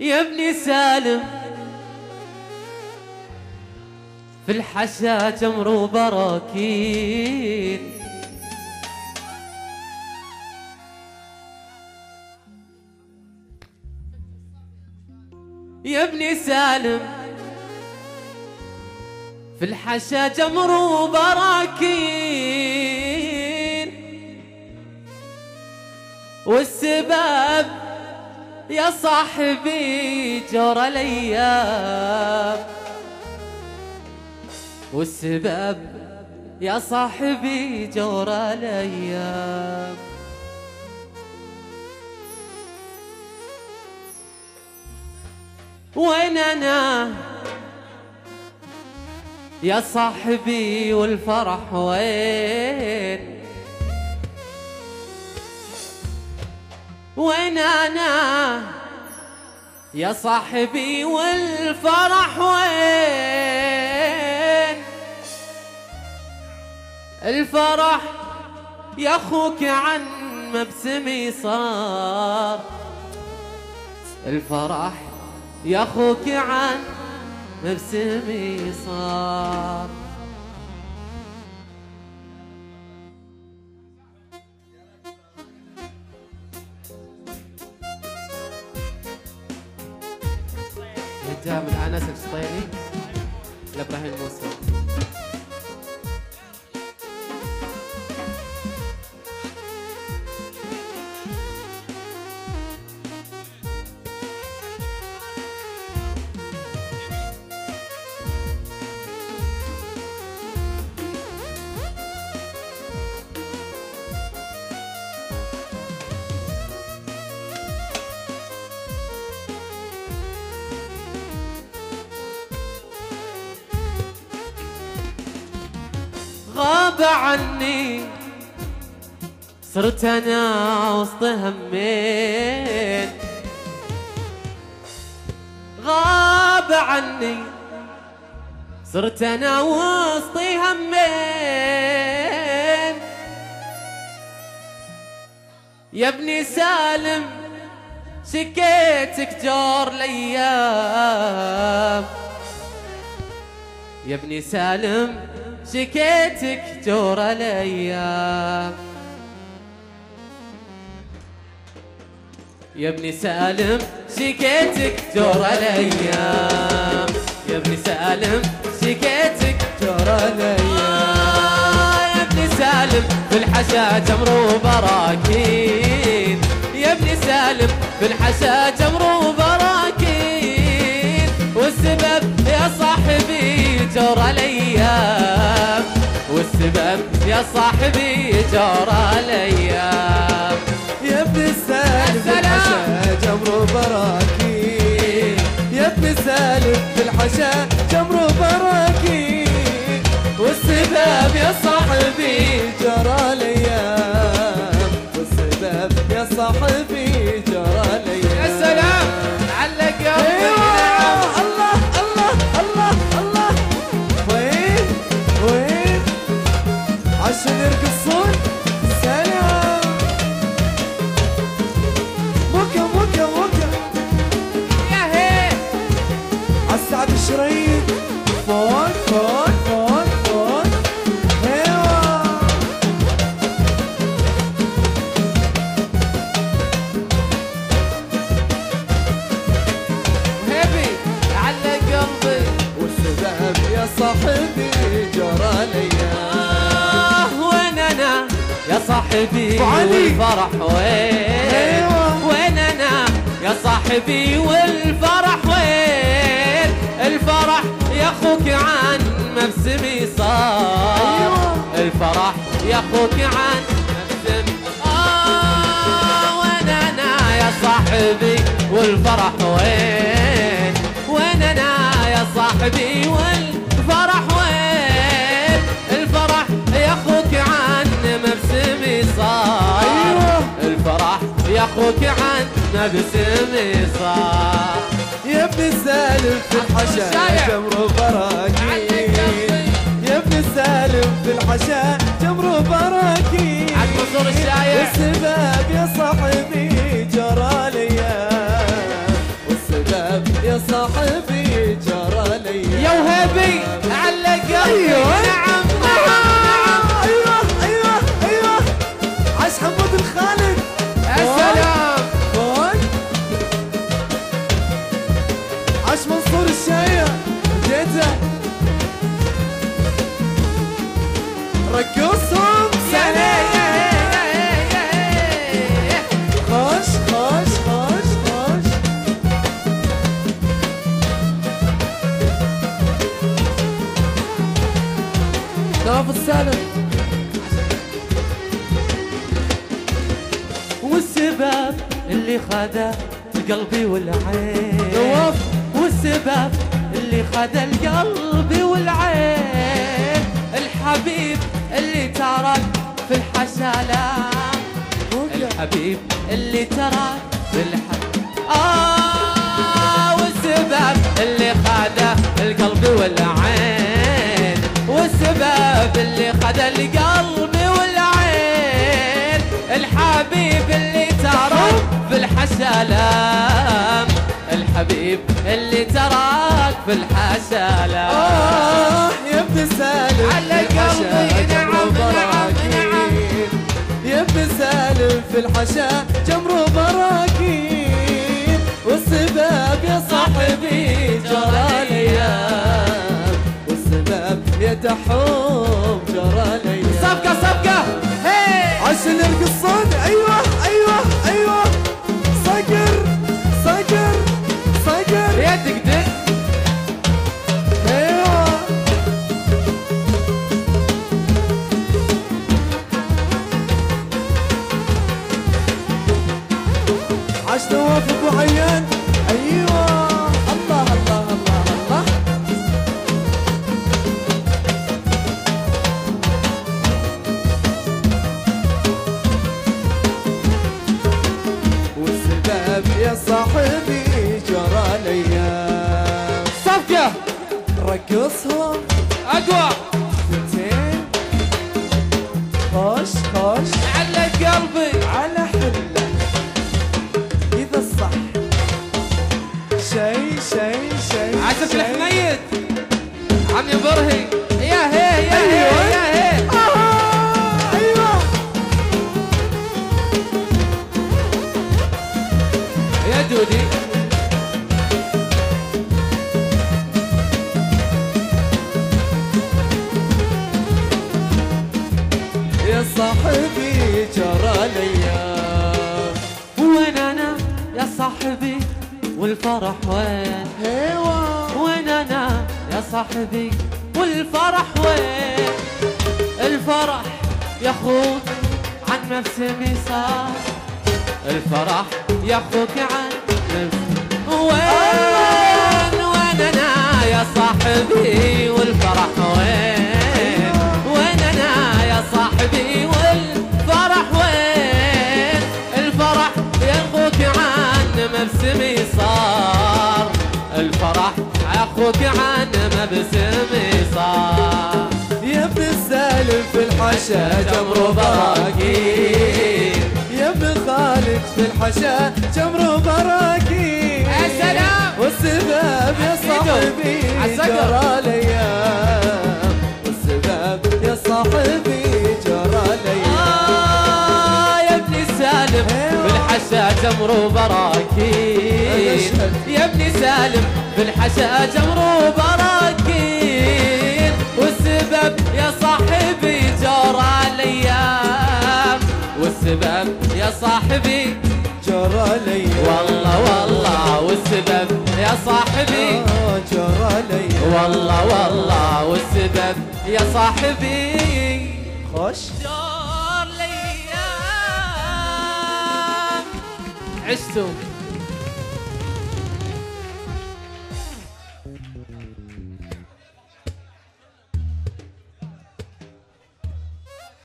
يا ابني سالم. في الحشا جمر وبراكين يا ابني سالم. في الحشا جمر وبراكين والسبب يا صاحبي جرى الأيام والسبب يا صاحبي جرى الأيام وين أنا؟ يا صاحبي والفرح وين؟ وين أنا يا صاحبي والفرح وين؟ الفرح يا أخوك عن مبسمي صار. الفرح يا أخوك عن مبسمي صار. جاء من انس الشطيري لأبراهيم موسى. غاب عني. صرت أنا وسط همين. غاب عني. صرت أنا وسط همين. يا ابني سالم شكيتك جور الأيام. يا ابني سالم شكيتك جور الأيام يا ابني سالم شكيتك جور الأيام يا ابني سالم شكيتك جور الأيام يا ابني سالم في الحشا جمر وبراكين. يا ابني سالم في الحشا جمر يا صاحبي جرى الأيام يا ابن السالم. الحشا جمر براكين يا ابن سالم في الحشا جمر براكين والسبب يا صاحبي جرى الأيام والسبب يا صاحبي صاحبي. والفرح وين أيوة. وين أنا يا صاحبي والفرح وين الفرح يا أخوك عن مبسمي صار أيوة. الفرح يا أخوك عن مبسمي وين أنا يا صاحبي والفرح وين وين أنا يا صاحبي والفرح أخوك عن مبسمي صار يا ابن سالم في الحشا. جمر براكين يا ابن سالم في الحشا جمر براكين منصور الشايع. والسبب يا صاحبي. نواف السالم والسبب اللي خدا القلب والعين. نواف والسبب اللي خدا القلب والعين. الحبيب اللي ترك في الحشالة الحبيب اللي ترك في الحشالة آه والسبب اللي خدا القلب والعين. والسبب اللي خذ القلب والعين الحبيب اللي في الحسلام الحبيب اللي ترك في الحسلام. آه يا ابن سالم على في الحشا قلبي، جمر نعم، براكين. يا ابن سالم في الحشا جمر براكين والسباب يا صاحبي جرى الأيام والسباب يا رقصها أقوى. ثنتين خش خش على قلبي. على حلة. إذا الصح شي شي شي. والفرح وين هوا وين أنا يا صاحبي والفرح وين الفرح ياخوك عن مبسمي صار الفرح ياخوك عن مبسمي وين وين أنا يا صاحبي والفرح وين وين أنا يا صاحبي والفرح أخوك عن مبسمي صار يا ابن السالم في الحشا جمر براكين يا ابن خالد في الحشا جمر براكين يا سلام. والسباب يا صاحبي. جرى الأيام والسباب يا صاحبي بالحشا جمر براكين أشهد. يا ابن سالم بالحشا جمر براكين والسبب يا صاحبي جرى الأيام. والسبب يا صاحبي جرى الأيام. والله والله والسبب يا صاحبي. جرى الأيام. والله والله والسبب يا صاحبي. خش عشتوا.